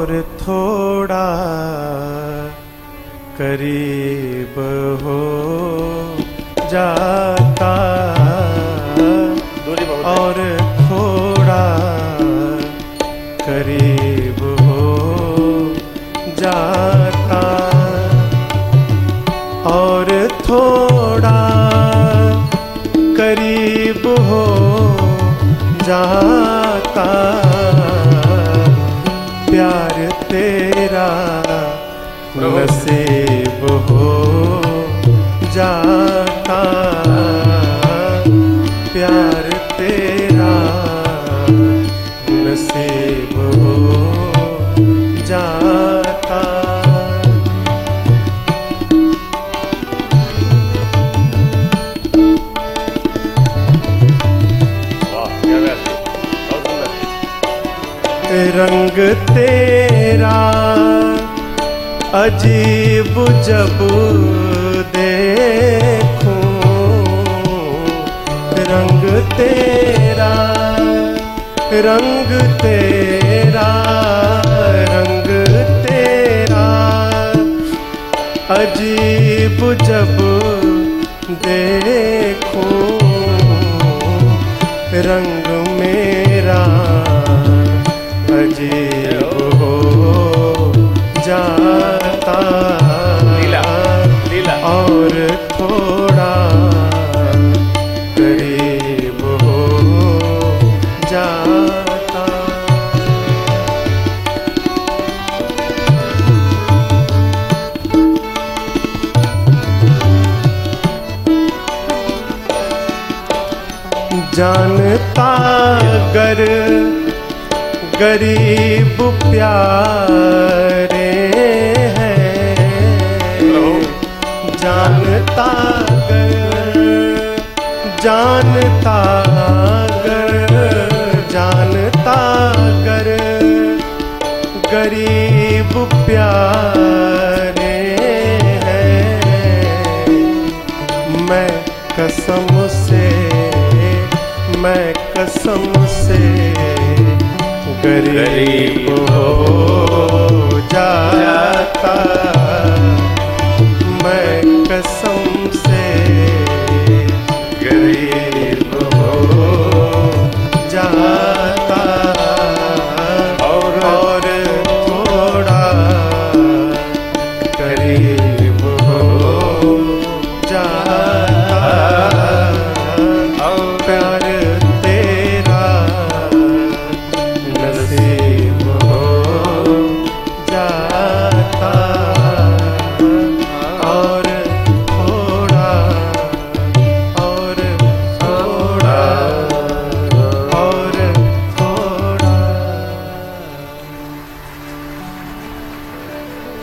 और थोड़ा करीब हो जाता। और थोड़ा करीब हो जाता और थोड़ा करीब हो जाता नसीब हो जाता प्यार तेरा नसीब हो जाता। रंग तेरा अजीब जब देखूँ, रंग तेरा रंग तेरा रंग तेरा। अजीब जब देखूँ, रंग मेरा, अजीब जानता गर गरीब प्यारे हैं। जानता गर जानता गर जानता गर गरीब प्यारे हैं। मैं कसम से मैं कसम से गरीब हो जाता। मैं कसम